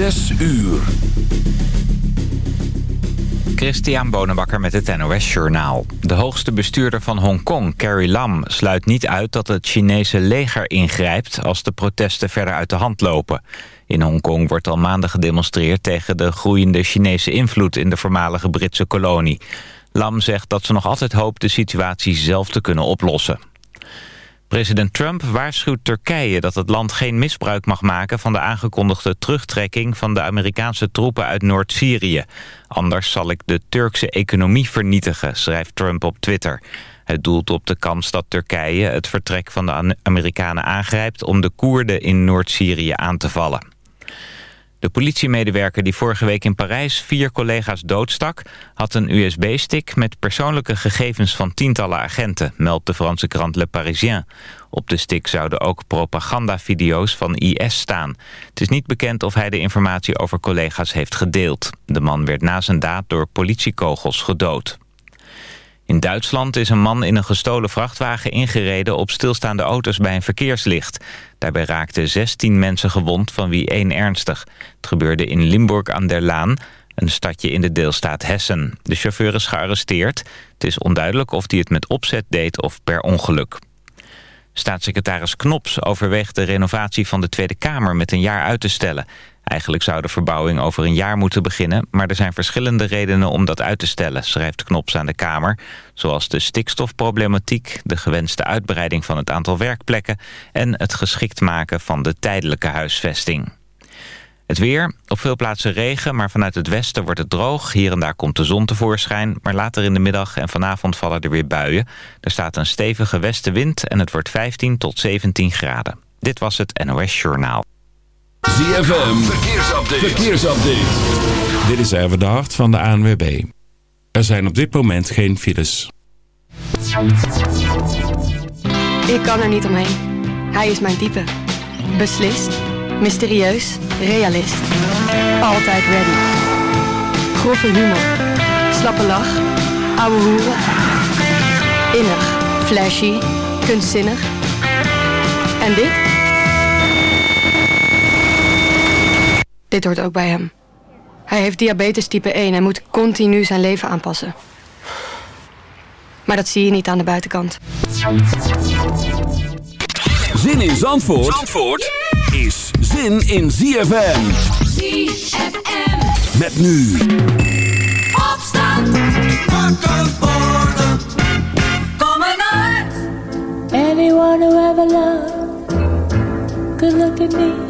Zes uur. Christian Bonenbakker met het NOS Journaal. De hoogste bestuurder van Hongkong, Carrie Lam, sluit niet uit dat het Chinese leger ingrijpt als de protesten verder uit de hand lopen. In Hongkong wordt al maanden gedemonstreerd tegen de groeiende Chinese invloed in de voormalige Britse kolonie. Lam zegt dat ze nog altijd hoopt de situatie zelf te kunnen oplossen. President Trump waarschuwt Turkije dat het land geen misbruik mag maken... van de aangekondigde terugtrekking van de Amerikaanse troepen uit Noord-Syrië. Anders zal ik de Turkse economie vernietigen, schrijft Trump op Twitter. Het doelt op de kans dat Turkije het vertrek van de Amerikanen aangrijpt... om de Koerden in Noord-Syrië aan te vallen. De politiemedewerker die vorige week in Parijs vier collega's doodstak... had een USB-stick met persoonlijke gegevens van tientallen agenten... meldt de Franse krant Le Parisien. Op de stick zouden ook propagandavideo's van IS staan. Het is niet bekend of hij de informatie over collega's heeft gedeeld. De man werd na zijn daad door politiekogels gedood. In Duitsland is een man in een gestolen vrachtwagen ingereden op stilstaande auto's bij een verkeerslicht. Daarbij raakten 16 mensen gewond, van wie één ernstig. Het gebeurde in Limburg aan der Laan, een stadje in de deelstaat Hessen. De chauffeur is gearresteerd. Het is onduidelijk of hij het met opzet deed of per ongeluk. Staatssecretaris Knops overweegt de renovatie van de Tweede Kamer met een jaar uit te stellen. Eigenlijk zou de verbouwing over een jaar moeten beginnen... maar er zijn verschillende redenen om dat uit te stellen... schrijft Knops aan de Kamer, zoals de stikstofproblematiek... de gewenste uitbreiding van het aantal werkplekken... en het geschikt maken van de tijdelijke huisvesting. Het weer, op veel plaatsen regen, maar vanuit het westen wordt het droog. Hier en daar komt de zon tevoorschijn, maar later in de middag en vanavond vallen er weer buien. Er staat een stevige westenwind en het wordt 15 tot 17 graden. Dit was het NOS Journaal. ZFM, verkeersupdate. verkeersupdate. Dit is even de hart van de ANWB. Er zijn op dit moment geen files. Ik kan er niet omheen. Hij is mijn type. Beslist, mysterieus, realist. Altijd ready. Grove humor. Slappe lach. Ouwe hoeren. Innig, flashy, kunstzinnig. En dit? Dit hoort ook bij hem. Hij heeft diabetes type 1 en moet continu zijn leven aanpassen. Maar dat zie je niet aan de buitenkant. Zin in Zandvoort, Zandvoort is zin in ZFM. ZFM. Met nu. Opstand. Wakker worden. Kom uit. Anyone who ever loved could look at me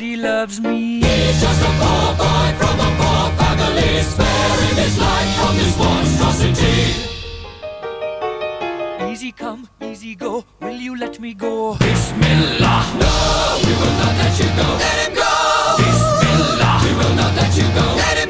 that he loves me. He's just a poor boy from a poor family, sparing his life from this monstrosity. Easy come, easy go, will you let me go? Bismillah! No, we will not let you go! Let him go! Bismillah! We will not let you go! Let him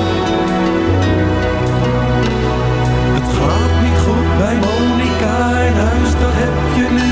Dat heb je nu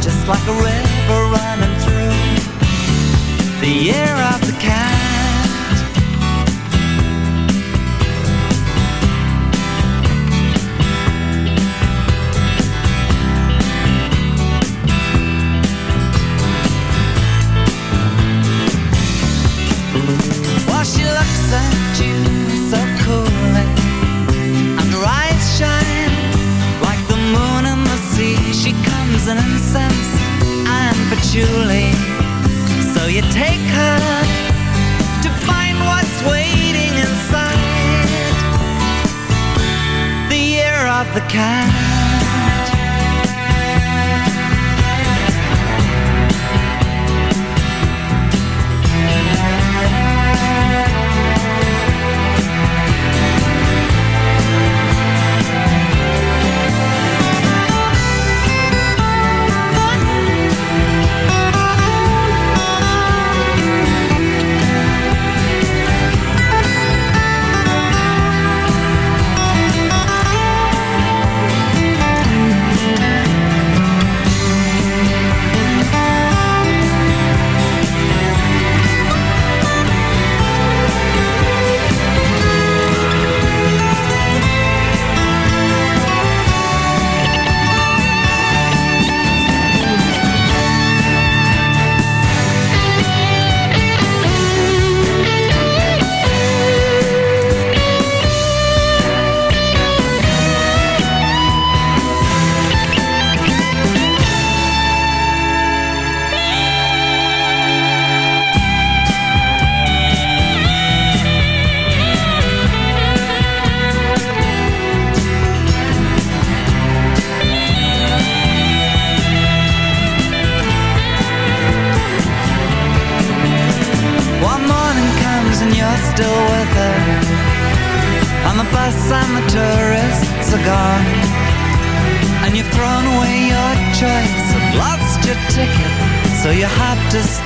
just like a river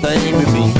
dat je mijn.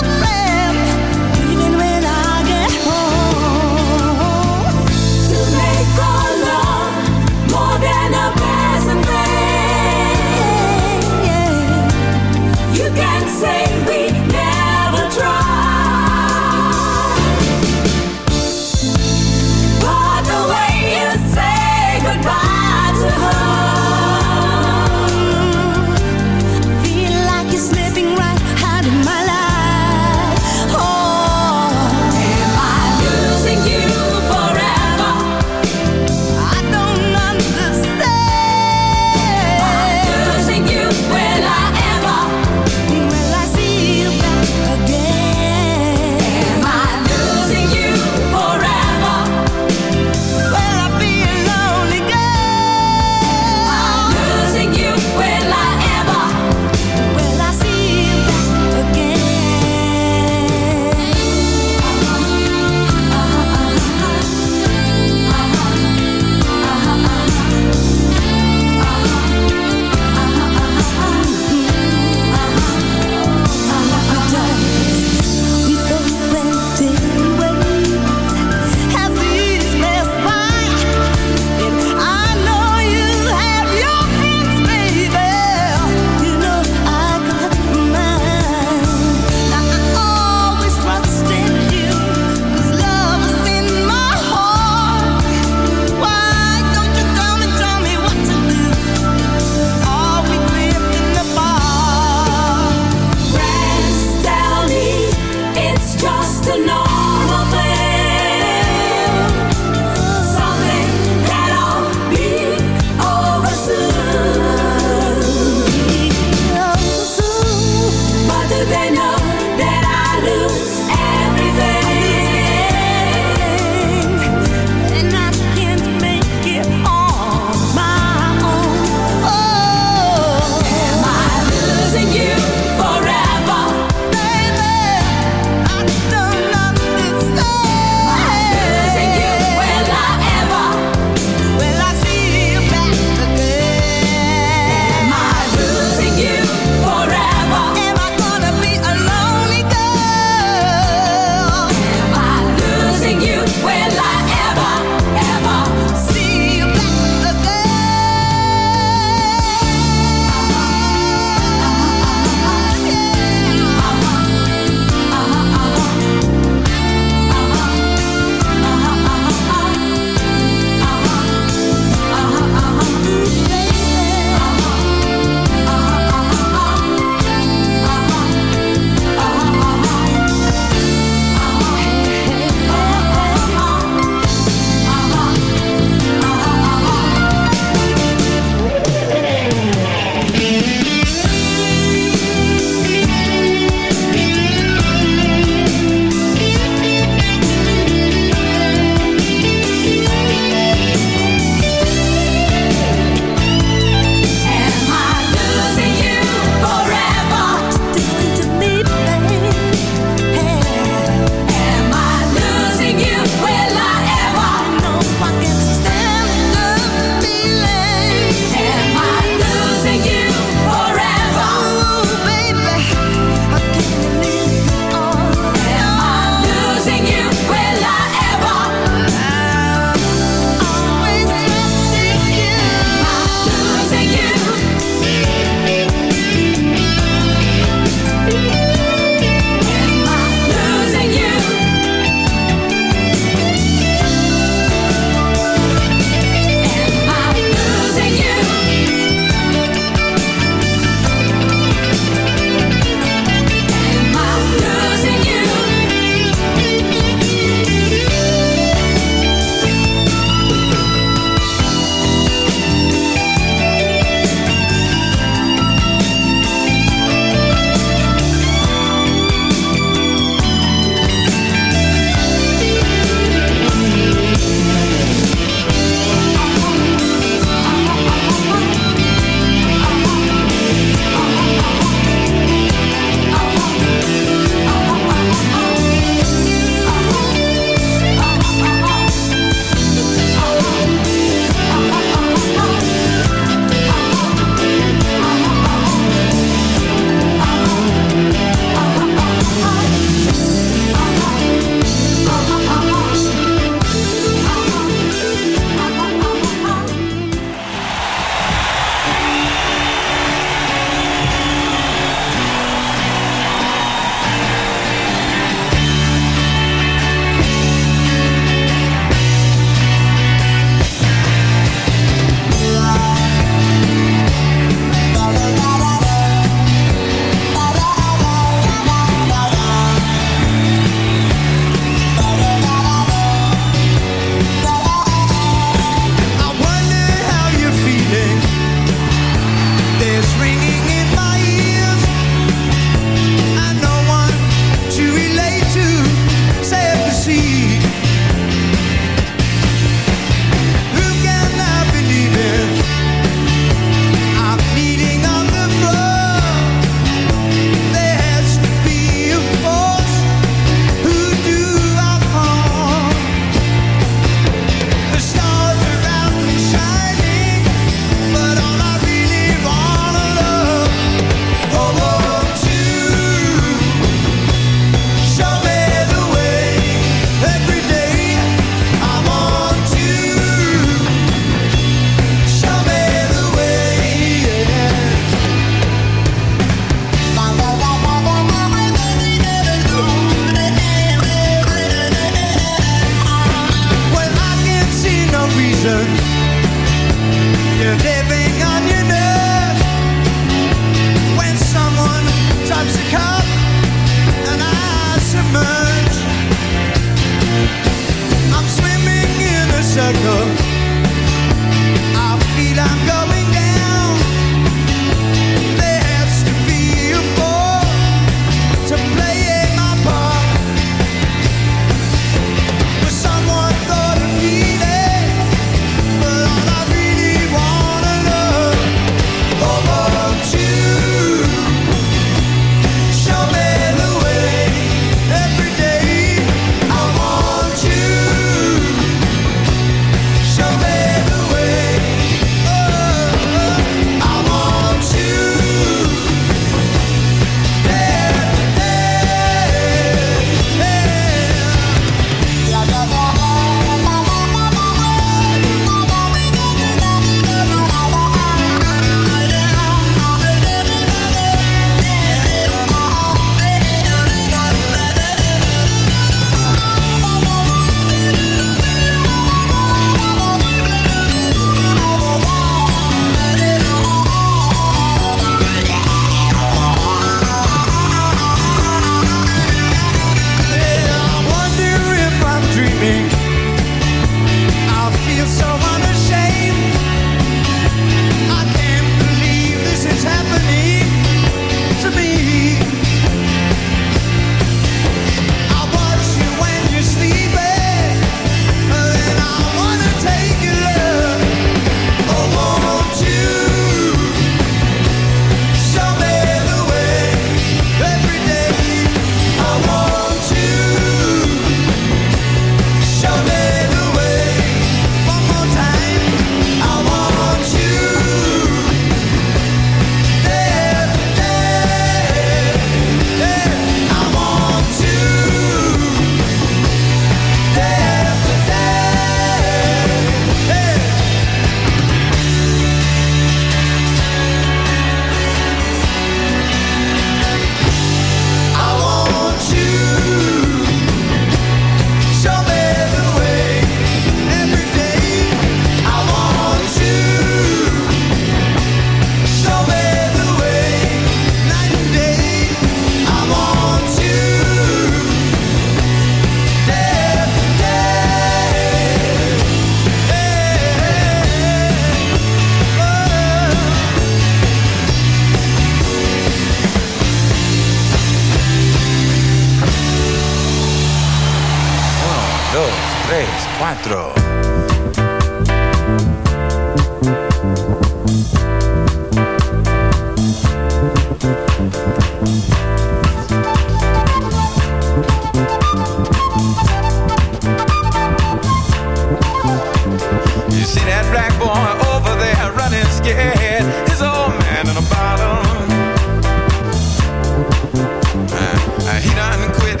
Uh, uh I hate on and quit